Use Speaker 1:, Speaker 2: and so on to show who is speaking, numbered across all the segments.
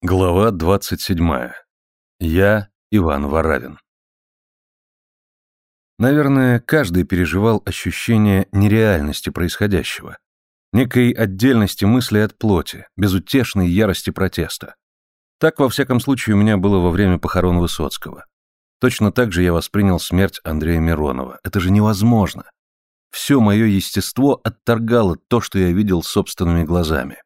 Speaker 1: Глава 27. Я Иван Варавин. Наверное, каждый переживал ощущение нереальности происходящего, некой отдельности мысли от плоти, безутешной ярости протеста. Так, во всяком случае, у меня было во время похорон Высоцкого. Точно так же я воспринял смерть Андрея Миронова. Это же невозможно. Все мое естество отторгало то, что я видел собственными глазами.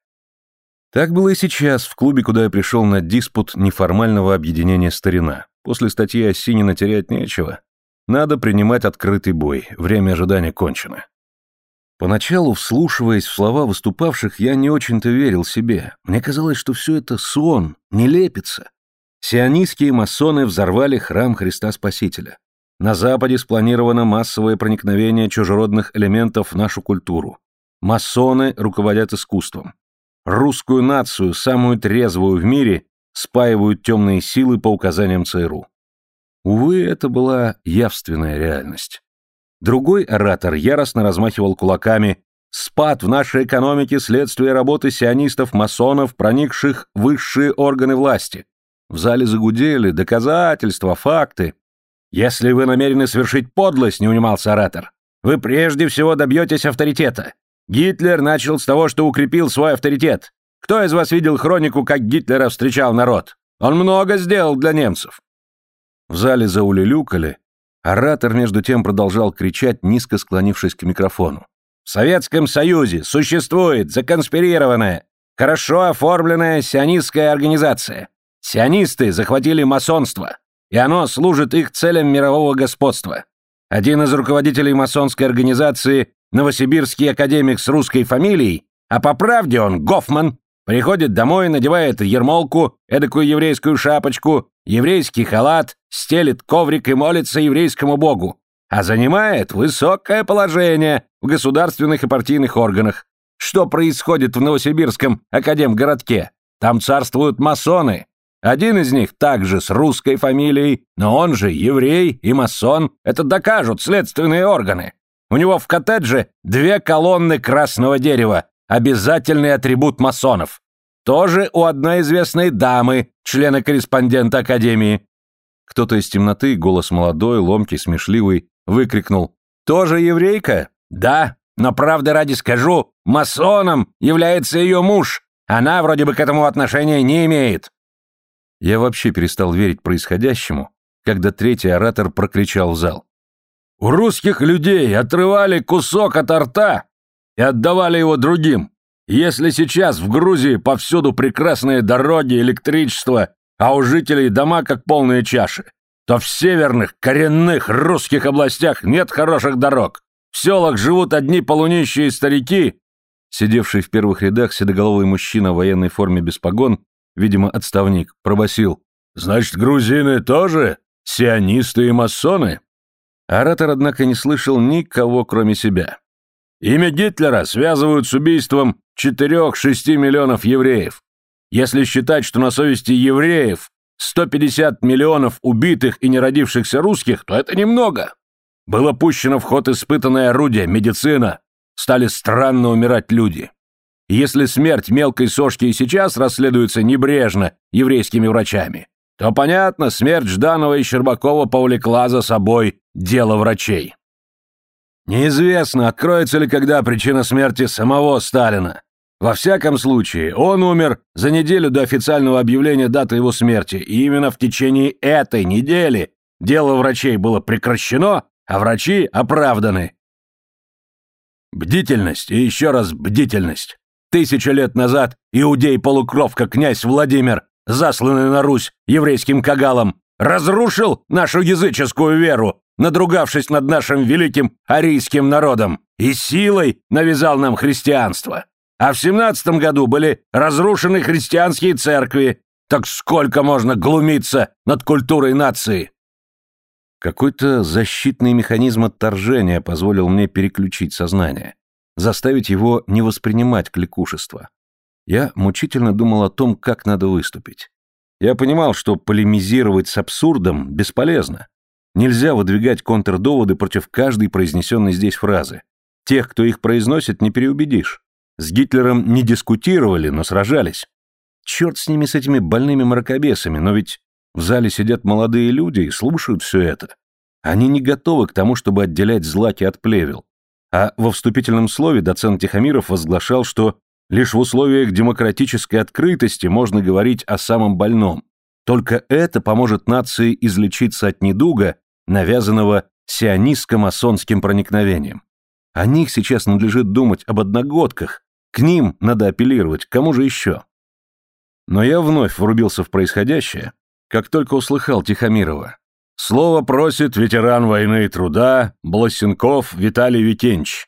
Speaker 1: Так было и сейчас, в клубе, куда я пришел на диспут неформального объединения «Старина». После статьи Осинина терять нечего. Надо принимать открытый бой, время ожидания кончено. Поначалу, вслушиваясь в слова выступавших, я не очень-то верил себе. Мне казалось, что все это сон, не лепится. Сионистские масоны взорвали храм Христа Спасителя. На Западе спланировано массовое проникновение чужеродных элементов в нашу культуру. Масоны руководят искусством. Русскую нацию, самую трезвую в мире, спаивают темные силы по указаниям ЦРУ. Увы, это была явственная реальность. Другой оратор яростно размахивал кулаками «Спад в нашей экономике – следствие работы сионистов-масонов, проникших в высшие органы власти». В зале загудели доказательства, факты. «Если вы намерены совершить подлость», – не унимался оратор, – «вы прежде всего добьетесь авторитета. Гитлер начал с того, что укрепил свой авторитет. Кто из вас видел хронику, как Гитлера встречал народ? Он много сделал для немцев. В зале заулюлюкали. Оратор между тем продолжал кричать, низко склонившись к микрофону. В Советском Союзе существует законспирированная, хорошо оформленная сионистская организация. Сионисты захватили масонство, и оно служит их целям мирового господства. Один из руководителей масонской организации новосибирский академик с русской фамилией, а по правде он Гофман, приходит домой, надевает ермолку, эдакую еврейскую шапочку, еврейский халат, стелит коврик и молится еврейскому богу, а занимает высокое положение в государственных и партийных органах. Что происходит в Новосибирском академгородке? Там царствуют масоны. Один из них также с русской фамилией, но он же еврей и масон. Это докажут следственные органы. У него в коттедже две колонны красного дерева, обязательный атрибут масонов. Тоже у одной известной дамы, члена-корреспондента Академии. Кто-то из темноты, голос молодой, ломкий, смешливый, выкрикнул. «Тоже еврейка?» «Да, но правда ради скажу, масоном является ее муж. Она вроде бы к этому отношения не имеет». Я вообще перестал верить происходящему, когда третий оратор прокричал в зал. У русских людей отрывали кусок от рта и отдавали его другим. Если сейчас в Грузии повсюду прекрасные дороги, электричество, а у жителей дома как полные чаши, то в северных, коренных русских областях нет хороших дорог. В селах живут одни полунищие старики. Сидевший в первых рядах седоголовый мужчина в военной форме без погон, видимо, отставник, пробасил: «Значит, грузины тоже сионисты и масоны?» Оратор, однако, не слышал никого, кроме себя. Имя Гитлера связывают с убийством 4-6 миллионов евреев. Если считать, что на совести евреев 150 миллионов убитых и неродившихся русских, то это немного. Было пущено в ход испытанное орудие, медицина. Стали странно умирать люди. Если смерть мелкой сошки и сейчас расследуется небрежно еврейскими врачами, то понятно, смерть Жданова и Щербакова повлекла за собой дело врачей. Неизвестно, откроется ли когда причина смерти самого Сталина. Во всяком случае, он умер за неделю до официального объявления даты его смерти, и именно в течение этой недели дело врачей было прекращено, а врачи оправданы. Бдительность и еще раз бдительность. Тысяча лет назад иудей-полукровка князь Владимир засланный на Русь еврейским кагалом, разрушил нашу языческую веру, надругавшись над нашим великим арийским народом, и силой навязал нам христианство. А в семнадцатом году были разрушены христианские церкви. Так сколько можно глумиться над культурой нации? Какой-то защитный механизм отторжения позволил мне переключить сознание, заставить его не воспринимать кликушество. Я мучительно думал о том, как надо выступить. Я понимал, что полемизировать с абсурдом бесполезно. Нельзя выдвигать контрдоводы против каждой произнесенной здесь фразы. Тех, кто их произносит, не переубедишь. С Гитлером не дискутировали, но сражались. Черт с ними, с этими больными мракобесами, но ведь в зале сидят молодые люди и слушают все это. Они не готовы к тому, чтобы отделять злаки от плевел. А во вступительном слове доцент Тихомиров возглашал, что лишь в условиях демократической открытости можно говорить о самом больном. Только это поможет нации излечиться от недуга, навязанного сионистско-масонским проникновением. О них сейчас надлежит думать об одногодках, к ним надо апеллировать, кому же еще? Но я вновь врубился в происходящее, как только услыхал Тихомирова. Слово просит ветеран войны и труда Бласенков Виталий Викенч.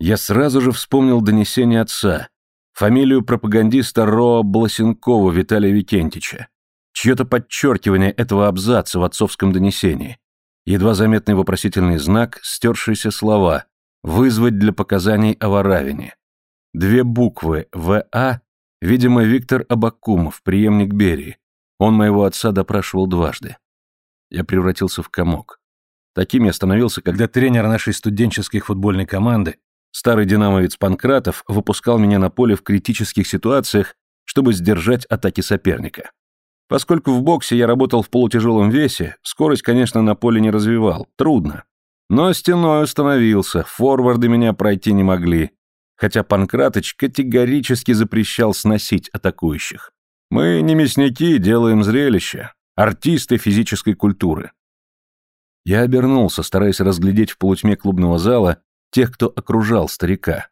Speaker 1: Я сразу же вспомнил донесение отца, фамилию пропагандиста РОА Бласенкова Виталия Викентича, чье-то подчеркивание этого абзаца в отцовском донесении, едва заметный вопросительный знак, стершиеся слова «вызвать для показаний о Варавине». Две буквы «ВА», видимо, Виктор Абакумов, преемник Берии. Он моего отца допрашивал дважды. Я превратился в комок. Таким я становился, когда тренер нашей студенческой футбольной команды, старый динамовец Панкратов, выпускал меня на поле в критических ситуациях, чтобы сдержать атаки соперника. Поскольку в боксе я работал в полутяжелом весе, скорость, конечно, на поле не развивал, трудно. Но стеной установился, форварды меня пройти не могли, хотя Панкратыч категорически запрещал сносить атакующих. Мы не мясники, делаем зрелище, артисты физической культуры. Я обернулся, стараясь разглядеть в полутьме клубного зала тех, кто окружал старика.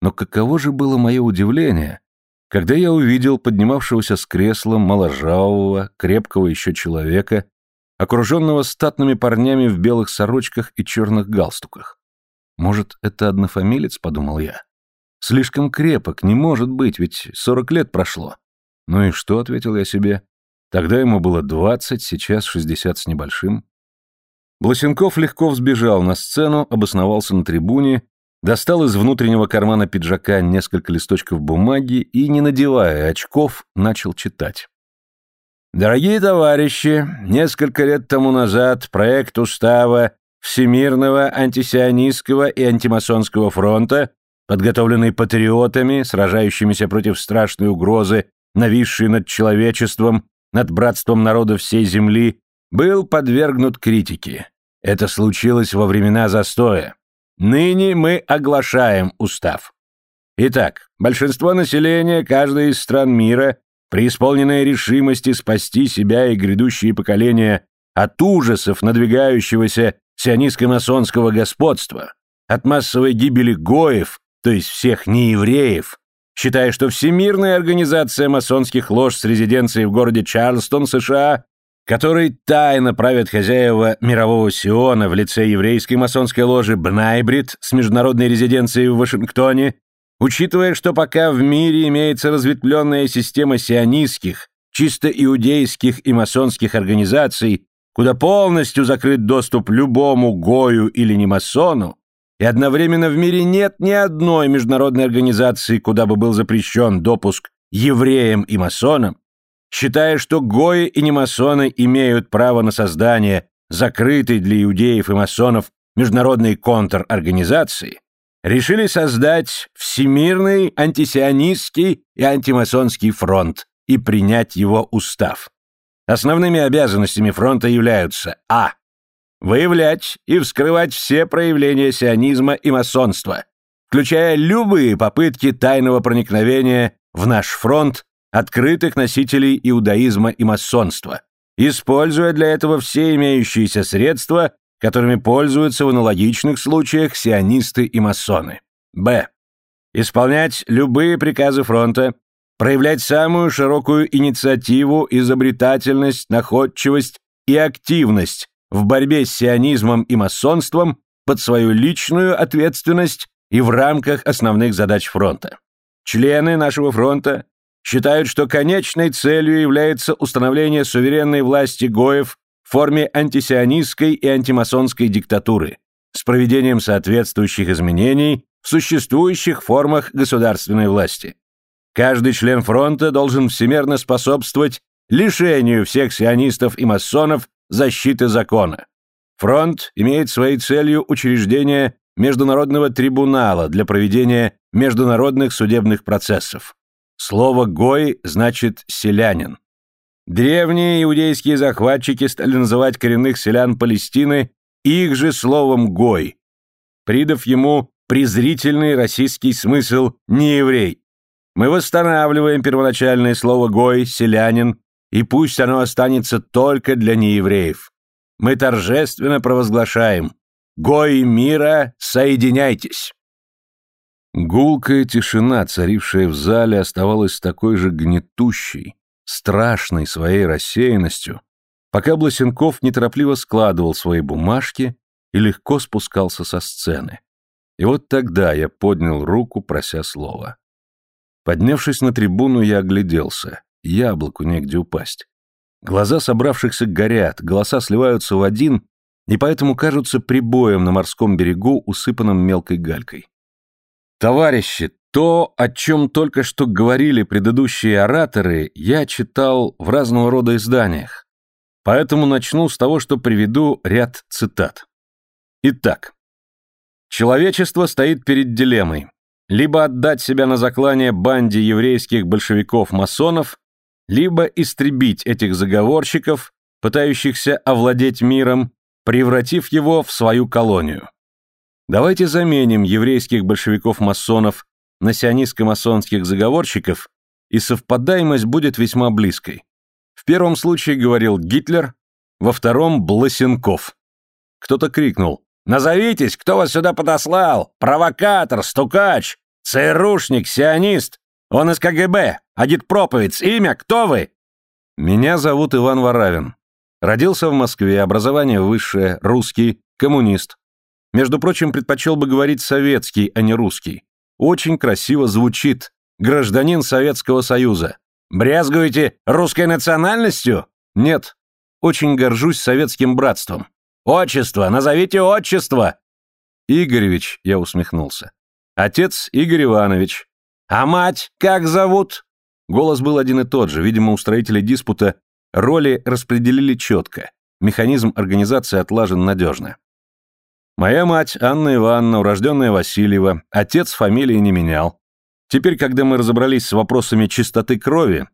Speaker 1: Но каково же было мое удивление, когда я увидел поднимавшегося с кресла моложавого, крепкого еще человека, окруженного статными парнями в белых сорочках и черных галстуках. Может, это однофамилец, подумал я. Слишком крепок, не может быть, ведь сорок лет прошло. Ну и что, ответил я себе. Тогда ему было двадцать, сейчас шестьдесят с небольшим. Бласенков легко взбежал на сцену, обосновался на трибуне, достал из внутреннего кармана пиджака несколько листочков бумаги и, не надевая очков, начал читать. «Дорогие товарищи, несколько лет тому назад проект устава Всемирного антисионистского и антимасонского фронта подготовленный патриотами, сражающимися против страшной угрозы, нависшей над человечеством, над братством народов всей земли, был подвергнут критике. Это случилось во времена застоя. Ныне мы оглашаем устав. Итак, большинство населения каждой из стран мира, преисполненное решимости спасти себя и грядущие поколения от ужасов надвигающегося сионистско-масонского господства, от массовой гибели гоев, то есть всех неевреев, считая, что Всемирная организация масонских лож с резиденцией в городе Чарльстон, США, которой тайно правят хозяева мирового Сиона в лице еврейской масонской ложи Бнайбрид с международной резиденцией в Вашингтоне, учитывая, что пока в мире имеется разветвленная система сионистских, чисто иудейских и масонских организаций, куда полностью закрыт доступ любому гою или не масону, и одновременно в мире нет ни одной международной организации, куда бы был запрещен допуск евреям и масонам, считая, что гои и немасоны имеют право на создание закрытой для иудеев и масонов международной контрорганизации, решили создать Всемирный антисионистский и антимасонский фронт и принять его устав. Основными обязанностями фронта являются а выявлять и вскрывать все проявления сионизма и масонства, включая любые попытки тайного проникновения в наш фронт открытых носителей иудаизма и масонства, используя для этого все имеющиеся средства, которыми пользуются в аналогичных случаях сионисты и масоны. Б. Исполнять любые приказы фронта, проявлять самую широкую инициативу, изобретательность, находчивость и активность в борьбе с сионизмом и масонством под свою личную ответственность и в рамках основных задач фронта. Члены нашего фронта считают, что конечной целью является установление суверенной власти Гоев в форме антисионистской и антимасонской диктатуры с проведением соответствующих изменений в существующих формах государственной власти. Каждый член фронта должен всемерно способствовать лишению всех сионистов и масонов защиты закона. Фронт имеет своей целью учреждение Международного трибунала для проведения международных судебных процессов.
Speaker 2: Слово «гой» значит «селянин». Древние иудейские захватчики стали называть коренных селян Палестины их же словом «гой», придав ему презрительный российский смысл «нееврей». Мы восстанавливаем первоначальное слово «гой», «селянин», и пусть оно останется только для неевреев. Мы торжественно провозглашаем «Гой мира, соединяйтесь!»
Speaker 1: Гулкая тишина, царившая в зале, оставалась такой же гнетущей, страшной своей рассеянностью, пока Бласенков неторопливо складывал свои бумажки и легко спускался со сцены. И вот тогда я поднял руку, прося слова. Поднявшись на трибуну, я огляделся. Яблоку негде упасть. Глаза собравшихся горят, голоса сливаются в один, и поэтому кажутся прибоем на морском берегу, усыпанном мелкой галькой. Товарищи, то, о чем только что говорили предыдущие ораторы, я читал в разного рода изданиях. Поэтому начну с того, что приведу ряд цитат. Итак, человечество стоит перед дилеммой. Либо отдать себя на заклание банде еврейских большевиков-масонов, либо истребить этих заговорщиков, пытающихся овладеть миром, превратив его в свою колонию. Давайте заменим еврейских большевиков-масонов на сионистско-масонских заговорщиков, и совпадаемость будет весьма близкой. В первом случае говорил Гитлер, во втором – Бласенков. Кто-то крикнул «Назовитесь, кто вас сюда подослал? Провокатор, стукач, ЦРУшник, сионист? Он из КГБ, агитпроповедь, имя, кто вы?» «Меня зовут Иван Варавин. Родился в Москве, образование высшее, русский, коммунист. Между прочим, предпочел бы говорить советский, а не русский. Очень красиво звучит. Гражданин Советского Союза. Брезгуете русской национальностью? Нет. Очень горжусь советским братством. Отчество, назовите отчество. Игоревич, я усмехнулся. Отец Игорь Иванович. А мать как зовут? Голос был один и тот же. Видимо, устроители диспута роли распределили четко. Механизм организации отлажен надежно. Моя мать, Анна Ивановна, урожденная Васильева, отец фамилии не менял. Теперь, когда мы разобрались с вопросами чистоты крови,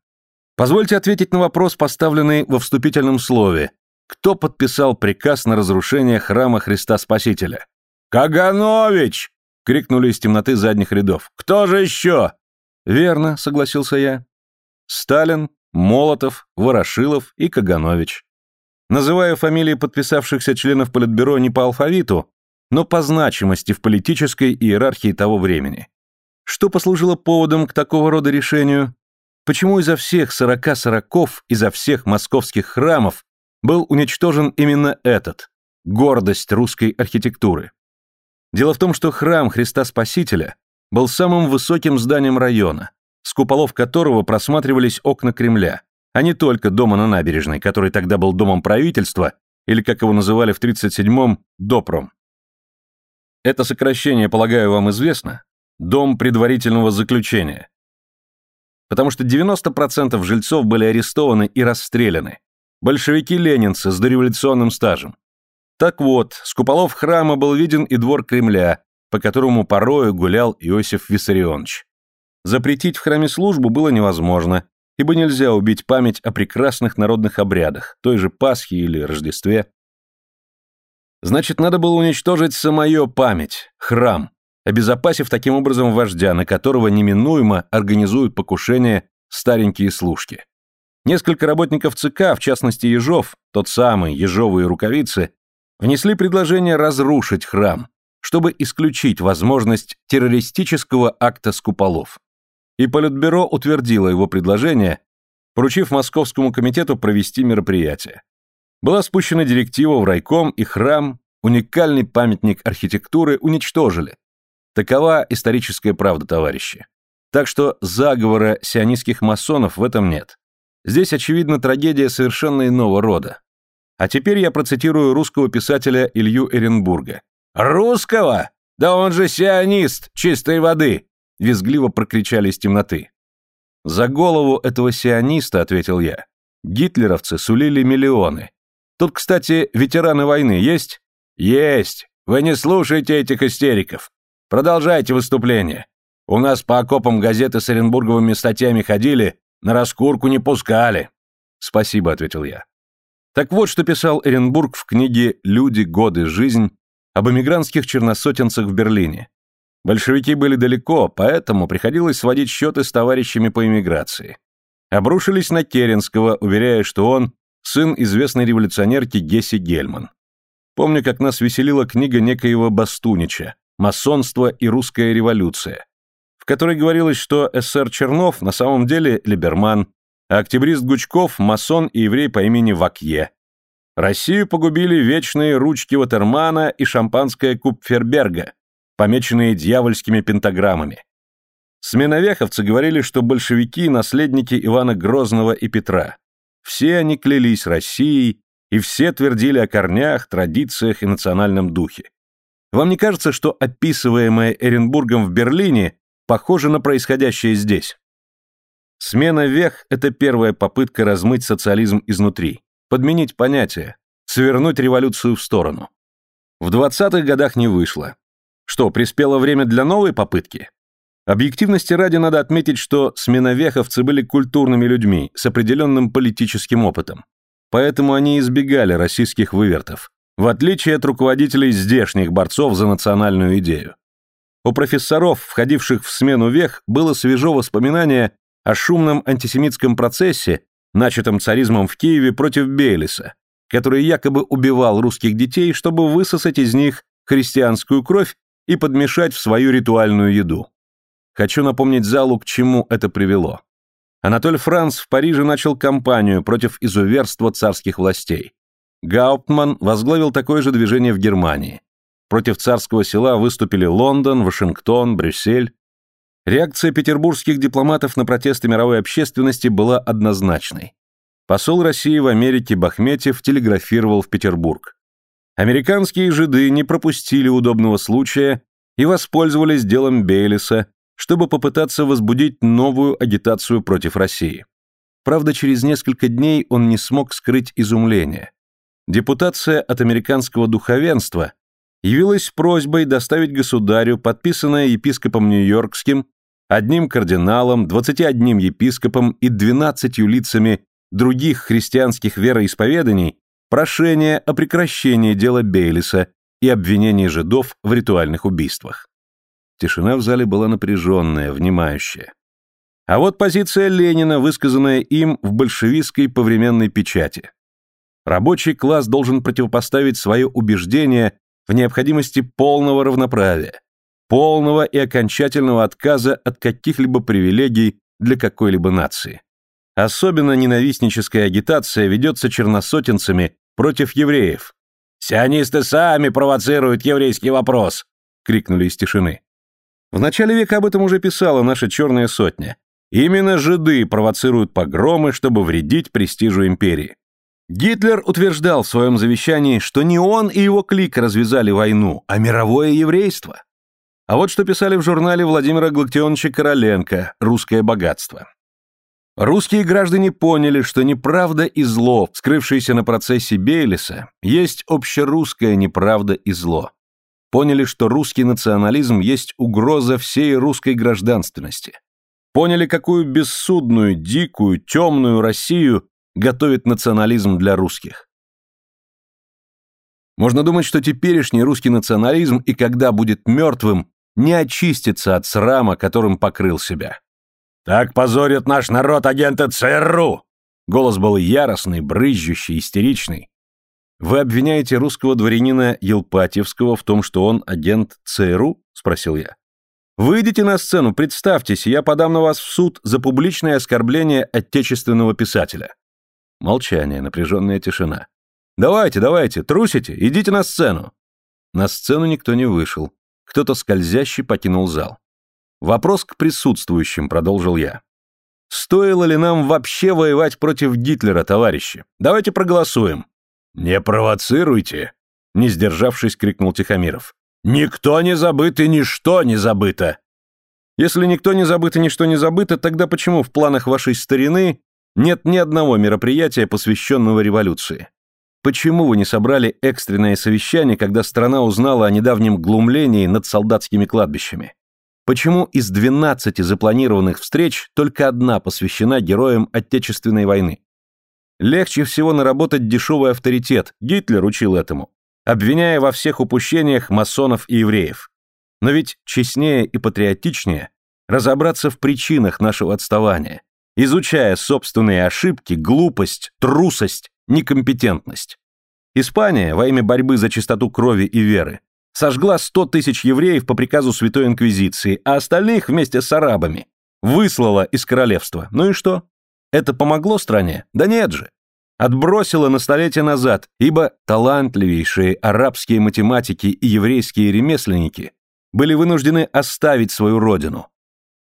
Speaker 1: позвольте ответить на вопрос, поставленный во вступительном слове. Кто подписал приказ на разрушение храма Христа Спасителя? «Каганович!» — крикнули из темноты задних рядов. «Кто же еще?» «Верно», — согласился я. «Сталин, Молотов, Ворошилов и Каганович». Называю фамилии подписавшихся членов Политбюро не по алфавиту, но по значимости в политической иерархии того времени. Что послужило поводом к такого рода решению? Почему изо всех сорока сороков, изо всех московских храмов был уничтожен именно этот, гордость русской архитектуры? Дело в том, что храм Христа Спасителя был самым высоким зданием района, с куполов которого просматривались окна Кремля, а не только дома на набережной, который тогда был домом правительства, или, как его называли в 37-м, Допром. Это сокращение, полагаю, вам известно? Дом предварительного заключения. Потому что 90% жильцов были арестованы и расстреляны. Большевики-ленинцы с дореволюционным стажем. Так вот, с куполов храма был виден и двор Кремля, по которому порою гулял Иосиф Виссарионович. Запретить в храме службу было невозможно, ибо нельзя убить память о прекрасных народных обрядах, той же Пасхе или Рождестве. Значит, надо было уничтожить самую память, храм, обезопасив таким образом вождя, на которого неминуемо организуют покушение старенькие служки. Несколько работников ЦК, в частности Ежов, тот самый, Ежовые рукавицы, внесли предложение разрушить храм, чтобы исключить возможность террористического акта с куполов. И Политбюро утвердило его предложение, поручив Московскому комитету провести мероприятие. Была спущена директива в райком, и храм, уникальный памятник архитектуры, уничтожили. Такова историческая правда, товарищи. Так что заговора сионистских масонов в этом нет. Здесь, очевидно, трагедия совершенно иного рода. А теперь я процитирую русского писателя Илью Эренбурга. «Русского? Да он же сионист чистой воды!» — визгливо прокричали из темноты. «За голову этого сиониста, — ответил я, — гитлеровцы сулили миллионы, Тут, кстати, ветераны войны есть? Есть. Вы не слушайте этих истериков. Продолжайте выступление.
Speaker 2: У нас по окопам газеты с оренбурговыми статьями ходили, на раскурку не пускали.
Speaker 1: Спасибо, ответил я. Так вот, что писал Эренбург в книге «Люди, годы, жизнь» об эмигрантских черносотенцах в Берлине. Большевики были далеко, поэтому приходилось сводить счеты с товарищами по эмиграции. Обрушились на Керенского, уверяя, что он сын известной революционерки Гесси Гельман. Помню, как нас веселила книга некоего Бастунича «Масонство и русская революция», в которой говорилось, что СССР Чернов на самом деле либерман, а октябрист Гучков – масон и еврей по имени Вакье. Россию погубили вечные ручки Ватермана и шампанское Купферберга, помеченные дьявольскими пентаграммами. Сменовеховцы говорили, что большевики – наследники Ивана Грозного и Петра. Все они клялись Россией, и все твердили о корнях, традициях и национальном духе. Вам не кажется, что описываемое Эренбургом в Берлине похоже на происходящее здесь? Смена вех – это первая попытка размыть социализм изнутри, подменить понятия, свернуть революцию в сторону. В 20-х годах не вышло. Что, приспело время для новой попытки? Объективности ради надо отметить, что сменовеховцы были культурными людьми с определенным политическим опытом. Поэтому они избегали российских вывертов, в отличие от руководителей здешних борцов за национальную идею. У профессоров, входивших в смену вех, было свежо воспоминание о шумном антисемитском процессе, начатом царизмом в Киеве против Бейлиса, который якобы убивал русских детей, чтобы высосать из них христианскую кровь и подмешать в свою ритуальную еду. Хочу напомнить залу, к чему это привело. Анатоль Франц в Париже начал кампанию против изуверства царских властей. Гауптман возглавил такое же движение в Германии. Против царского села выступили Лондон, Вашингтон, Брюссель. Реакция петербургских дипломатов на протесты мировой общественности была однозначной. Посол России в Америке Бахметьев телеграфировал в Петербург. Американские жиды не пропустили удобного случая и воспользовались делом Бейлиса, чтобы попытаться возбудить новую агитацию против России. Правда, через несколько дней он не смог скрыть изумление. Депутация от американского духовенства явилась просьбой доставить государю, подписанное епископом Нью-Йоркским, одним кардиналом, 21 епископом и 12 лицами других христианских вероисповеданий прошение о прекращении дела Бейлиса и обвинении жидов в ритуальных убийствах. Тишина в зале была напряженная, внимающая. А вот позиция Ленина, высказанная им в большевистской повременной печати. Рабочий класс должен противопоставить свое убеждение в необходимости полного равноправия, полного и окончательного отказа от каких-либо привилегий для какой-либо нации. Особенно ненавистническая агитация ведется черносотенцами против евреев. «Сионисты сами провоцируют еврейский вопрос!» — крикнули из тишины. В начале века об этом уже писала наша «Черная сотня». Именно жиды провоцируют погромы, чтобы вредить престижу империи. Гитлер утверждал в своем завещании, что не он и его клик развязали войну, а мировое еврейство. А вот что писали в журнале Владимира Галактионовича Короленко «Русское богатство». Русские граждане поняли, что неправда и зло, скрывшиеся на процессе Бейлиса, есть общерусская неправда и зло. Поняли, что русский национализм есть угроза всей русской гражданственности. Поняли, какую бессудную, дикую, темную Россию готовит национализм для русских. Можно думать, что теперешний русский национализм и когда будет мертвым, не очистится от срама, которым покрыл себя. «Так позорят наш народ агенты ЦРУ!» Голос был яростный, брызжущий, истеричный. «Вы обвиняете русского дворянина Елпатьевского в том, что он агент ЦРУ?» — спросил я. «Выйдите на сцену, представьтесь, я подам на вас в суд за публичное оскорбление отечественного писателя». Молчание, напряженная тишина. «Давайте, давайте, трусите, идите на сцену!» На сцену никто не вышел. Кто-то скользящий покинул зал. Вопрос к присутствующим, продолжил я. Стоило ли нам вообще воевать против Гитлера, товарищи? Давайте проголосуем. Не провоцируйте, не сдержавшись, крикнул Тихомиров. Никто не забыт и ничто не забыто. Если никто не забыт и ничто не забыто, тогда почему в планах вашей старины нет ни одного мероприятия, посвященного революции? Почему вы не собрали экстренное совещание, когда страна узнала о недавнем глумлении над солдатскими кладбищами? почему из 12 запланированных встреч только одна посвящена героям Отечественной войны. Легче всего наработать дешевый авторитет, Гитлер учил этому, обвиняя во всех упущениях масонов и евреев. Но ведь честнее и патриотичнее разобраться в причинах нашего отставания, изучая собственные ошибки, глупость, трусость, некомпетентность. Испания во имя борьбы за чистоту крови и веры сожгла 100 тысяч евреев по приказу Святой Инквизиции, а остальных вместе с арабами выслала из королевства. Ну и что? Это помогло стране? Да нет же. Отбросило на столетия назад, ибо талантливейшие арабские математики и еврейские ремесленники были вынуждены оставить свою родину.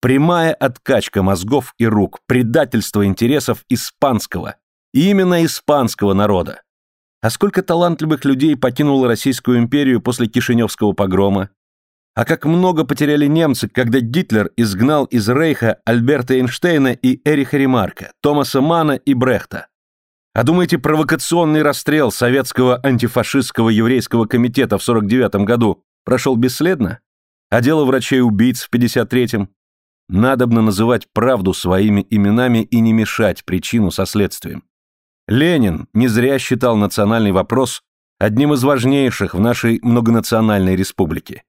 Speaker 1: Прямая откачка мозгов и рук, предательство интересов испанского, именно испанского народа. А сколько талантливых людей покинуло Российскую империю после Кишиневского погрома? А как много потеряли немцы, когда Гитлер изгнал из Рейха Альберта Эйнштейна и Эриха Ремарка, Томаса Мана и Брехта? А думаете, провокационный расстрел советского антифашистского еврейского комитета в 49 году прошел бесследно? А дело врачей-убийц в 53-м? Надобно называть правду своими именами и не мешать причину со следствием. Ленин не зря считал национальный вопрос одним из важнейших в нашей многонациональной республике.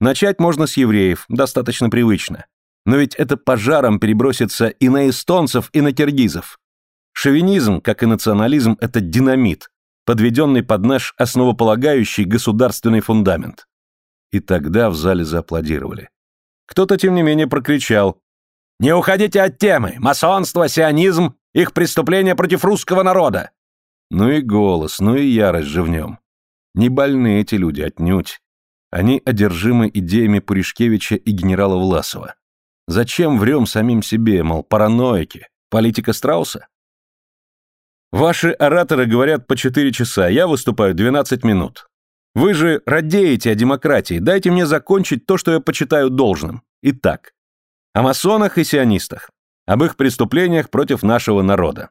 Speaker 1: Начать можно с евреев, достаточно привычно. Но ведь это пожаром перебросится и на эстонцев, и на киргизов. Шовинизм, как и национализм, это динамит, подведенный под наш основополагающий государственный фундамент. И тогда в зале зааплодировали. Кто-то, тем не менее, прокричал «Не уходите от темы! Масонство, сионизм их преступления против русского народа!» Ну и голос, ну и ярость же в нем. Не больны эти люди, отнюдь. Они одержимы идеями Пуришкевича и генерала Власова. Зачем врем самим себе, мол, параноики? Политика Страуса? Ваши ораторы говорят по 4 часа, я выступаю 12 минут. Вы же радеете о демократии, дайте мне закончить то, что я почитаю должным. Итак, о масонах и сионистах об их преступлениях против нашего народа.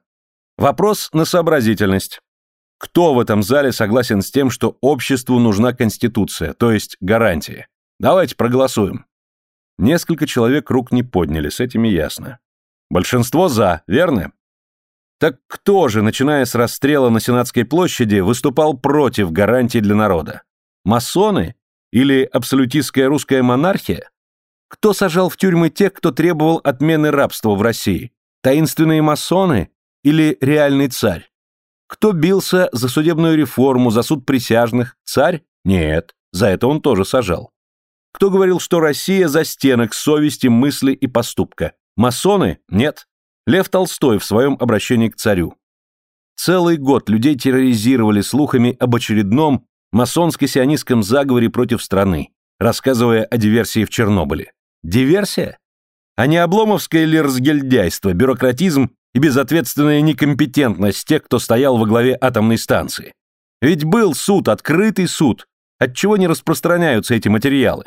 Speaker 1: Вопрос на сообразительность. Кто в этом зале согласен с тем, что обществу нужна конституция, то есть гарантии? Давайте проголосуем. Несколько человек рук не подняли, с этими ясно. Большинство за, верно? Так кто же, начиная с расстрела на Сенатской площади, выступал против гарантий для народа? Масоны? Или абсолютистская русская монархия? Кто сажал в тюрьмы тех, кто требовал отмены рабства в России? Таинственные масоны или реальный царь? Кто бился за судебную реформу, за суд присяжных? Царь? Нет, за это он тоже сажал. Кто говорил, что Россия за стенок совести, мысли и поступка? Масоны? Нет. Лев Толстой в своем обращении к царю. Целый год людей терроризировали слухами об очередном масонско-сионистском заговоре против страны, рассказывая о диверсии в Чернобыле. Диверсия? А не обломовское ли разгильдяйство, бюрократизм и безответственная некомпетентность тех, кто стоял во главе атомной станции? Ведь был суд, открытый суд. Отчего не распространяются эти материалы?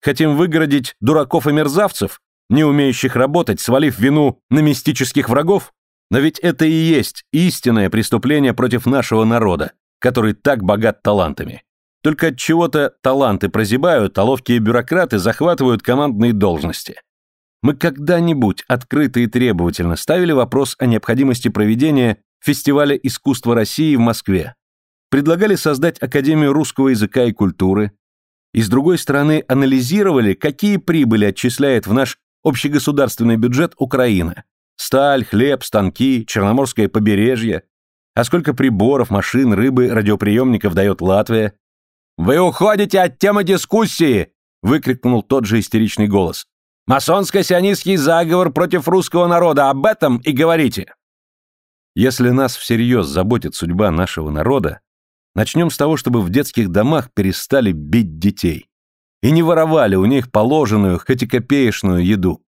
Speaker 1: Хотим выгородить дураков и мерзавцев, не умеющих работать, свалив вину на мистических врагов? Но ведь это и есть истинное преступление против нашего народа, который так богат талантами. Только от чего-то таланты прозябают, а ловкие бюрократы захватывают командные должности. Мы когда-нибудь открыто и требовательно ставили вопрос о необходимости проведения фестиваля искусства России в Москве. Предлагали создать Академию русского языка и культуры. И с другой стороны анализировали, какие прибыли отчисляет в наш общегосударственный бюджет Украина. Сталь, хлеб, станки, Черноморское побережье. А сколько приборов, машин, рыбы, радиоприемников дает Латвия. «Вы уходите от темы дискуссии!» — выкрикнул тот же истеричный голос. «Масонско-сионистский заговор против русского народа, об этом и говорите!» Если нас всерьез заботит судьба нашего народа, начнем с того, чтобы в детских домах перестали бить детей. И не воровали у них положенную, хоть и копеечную еду.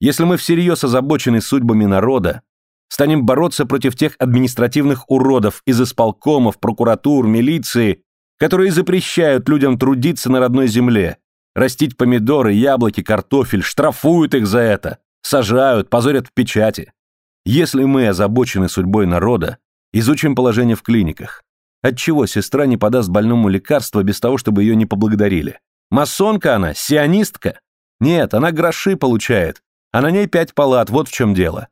Speaker 1: Если мы всерьез озабочены судьбами народа, станем бороться против тех административных уродов из исполкомов, прокуратур, милиции, которые запрещают людям трудиться на родной земле, растить помидоры, яблоки, картофель, штрафуют их за это, сажают, позорят в печати. Если мы озабочены судьбой народа, изучим положение в клиниках. Отчего сестра не подаст больному лекарство без того, чтобы ее не поблагодарили? Масонка она, сионистка. Нет, она гроши получает, а на ней пять палат, вот в чем дело.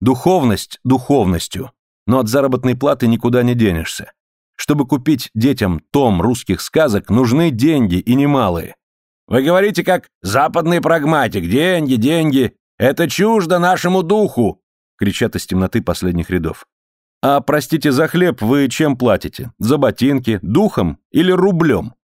Speaker 1: Духовность духовностью, но от заработной платы никуда не денешься. Чтобы купить детям том русских сказок, нужны деньги и немалые.
Speaker 2: Вы говорите как западный прагматик. Деньги, деньги. Это чуждо нашему духу, кричат из темноты последних рядов.
Speaker 1: А, простите, за хлеб вы чем платите? За ботинки, духом или рублем?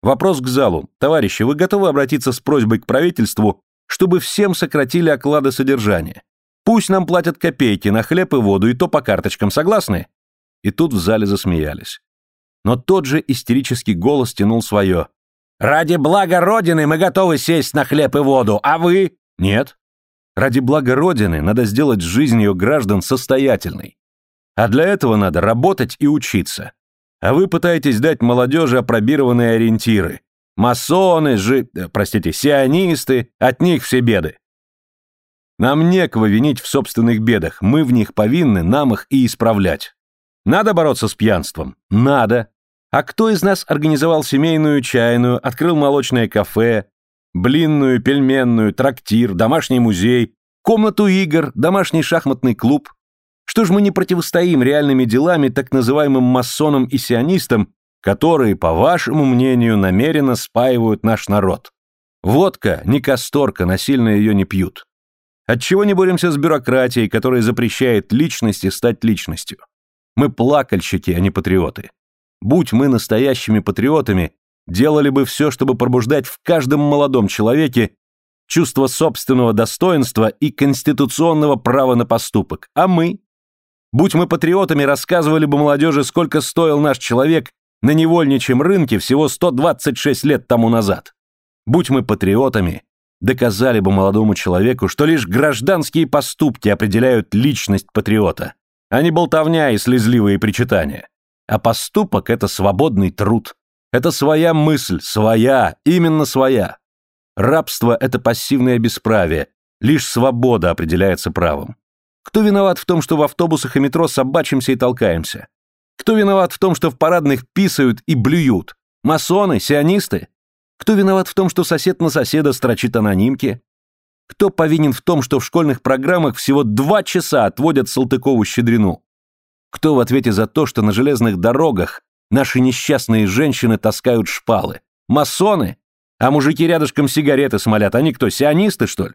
Speaker 1: Вопрос к залу. Товарищи, вы готовы обратиться с просьбой к правительству, чтобы всем сократили оклады содержания? Пусть нам платят копейки на хлеб и воду, и то по карточкам, согласны? И тут в зале засмеялись. Но тот же истерический голос тянул свое. «Ради блага Родины мы готовы сесть на хлеб и воду, а вы?» «Нет. Ради блага Родины надо сделать жизнь ее граждан состоятельной. А для этого надо работать и учиться. А вы пытаетесь дать молодежи опробированные ориентиры. Масоны, жи... Э, простите, сионисты, от них все беды. Нам некого винить в собственных бедах, мы в них повинны, нам их и исправлять. Надо бороться с пьянством? Надо. А кто из нас организовал семейную чайную, открыл молочное кафе, блинную, пельменную, трактир, домашний музей, комнату игр, домашний шахматный клуб? Что ж мы не противостоим реальными делами так называемым масонам и сионистам, которые, по вашему мнению, намеренно спаивают наш народ? Водка, не касторка, насильно ее не пьют. Отчего не боремся с бюрократией, которая запрещает личности стать личностью? Мы плакальщики, а не патриоты. Будь мы настоящими патриотами, делали бы все, чтобы пробуждать в каждом молодом человеке чувство собственного достоинства и конституционного права на поступок. А мы? Будь мы патриотами, рассказывали бы молодежи, сколько стоил наш человек на невольничьем рынке всего 126 лет тому назад. Будь мы патриотами, доказали бы молодому человеку, что лишь гражданские поступки определяют личность патриота, а не болтовня и слезливые причитания. А поступок — это свободный труд. Это своя мысль, своя, именно своя. Рабство — это пассивное бесправие, лишь свобода определяется правом. Кто виноват в том, что в автобусах и метро собачимся и толкаемся? Кто виноват в том, что в парадных писают и блюют? Масоны, сионисты? Кто виноват в том, что сосед на соседа строчит анонимки? Кто повинен в том, что в школьных программах всего два часа отводят Салтыкову-Щедрину? Кто в ответе за то, что на железных дорогах наши несчастные женщины таскают шпалы? Масоны? А мужики рядышком сигареты смолят, они кто, сионисты, что ли?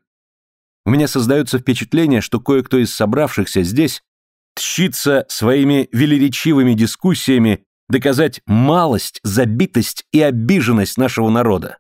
Speaker 1: У меня создается впечатление, что кое-кто из собравшихся здесь тщится своими велеречивыми дискуссиями доказать малость, забитость и обиженность нашего народа.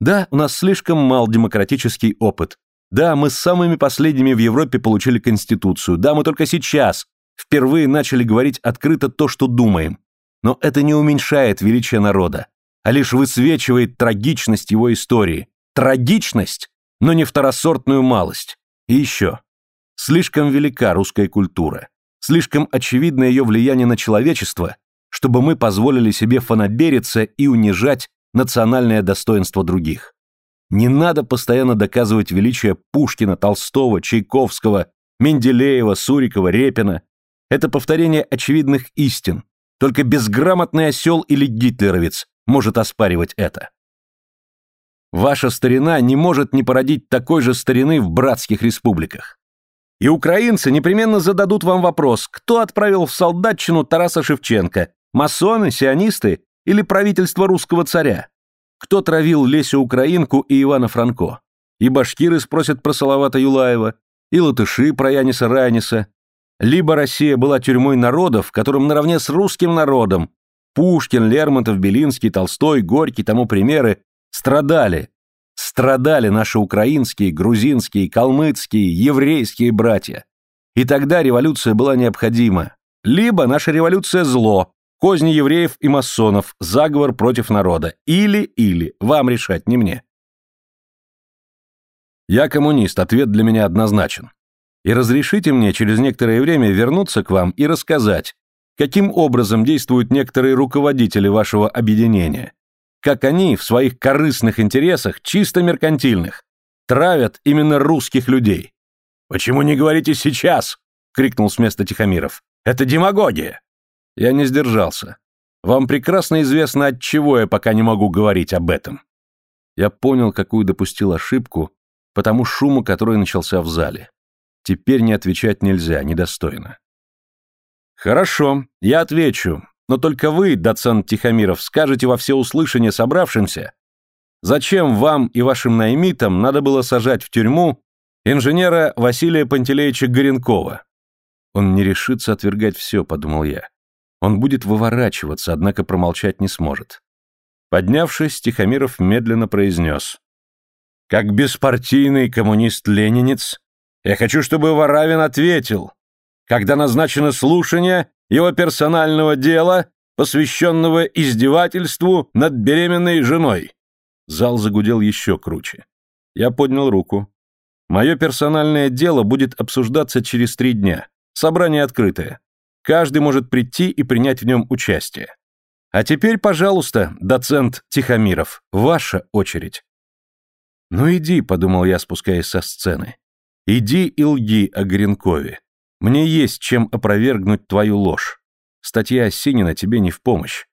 Speaker 1: Да, у нас слишком мал демократический опыт. Да, мы с самыми последними в Европе получили Конституцию. Да, мы только сейчас впервые начали говорить открыто то, что думаем. Но это не уменьшает величие народа, а лишь высвечивает трагичность его истории. Трагичность, но не второсортную малость. И еще. Слишком велика русская культура. Слишком очевидно ее влияние на человечество, чтобы мы позволили себе фанабериться и унижать национальное достоинство других. Не надо постоянно доказывать величие Пушкина, Толстого, Чайковского, Менделеева, Сурикова, Репина. Это повторение очевидных истин. Только безграмотный осел или гитлеровец может оспаривать это. Ваша старина не может не породить такой же старины в братских республиках. И украинцы непременно зададут вам вопрос, кто отправил в солдатчину Тараса Шевченко, масоны, сионисты или правительство русского царя? Кто травил Лесю Украинку и Ивана Франко? И башкиры спросят про Салавата Юлаева, и латыши про Яниса Раниса. Либо Россия была тюрьмой народов, которым наравне с русским народом Пушкин, Лермонтов, Белинский, Толстой, Горький, тому примеры, Страдали. Страдали наши украинские, грузинские, калмыцкие, еврейские братья. И тогда революция была необходима. Либо наша революция зло, козни евреев и масонов, заговор против народа. Или-или, вам решать, не мне. Я коммунист, ответ для меня однозначен. И разрешите мне через некоторое время вернуться к вам и рассказать, каким образом действуют некоторые руководители вашего объединения, как они в своих корыстных интересах, чисто меркантильных, травят именно русских людей. «Почему не говорите сейчас?» — крикнул с места Тихомиров. «Это демагогия!» Я не сдержался. Вам прекрасно известно, от чего я пока не могу говорить об этом. Я понял, какую допустил ошибку, потому шуму, который начался в зале. Теперь не отвечать нельзя, недостойно. Хорошо, я отвечу, но только вы, доцент Тихомиров, скажете во всеуслышание собравшимся, зачем вам и вашим наймитам надо было сажать в тюрьму инженера Василия Пантелеича Горенкова. Он не решится отвергать все, подумал я. Он будет выворачиваться, однако промолчать не сможет. Поднявшись, Тихомиров медленно произнес. «Как беспартийный коммунист-ленинец, я хочу, чтобы Варавин ответил, когда назначено слушание его персонального дела, посвященного издевательству над беременной женой». Зал загудел еще круче. Я поднял руку. Мое персональное дело будет обсуждаться через три дня. Собрание открытое. Каждый может прийти и принять в нем участие. А теперь, пожалуйста, доцент Тихомиров, ваша очередь. Ну иди, подумал я, спускаясь со сцены. Иди и лги о Гринкове. Мне есть чем опровергнуть твою ложь. Статья Осинина тебе не в помощь.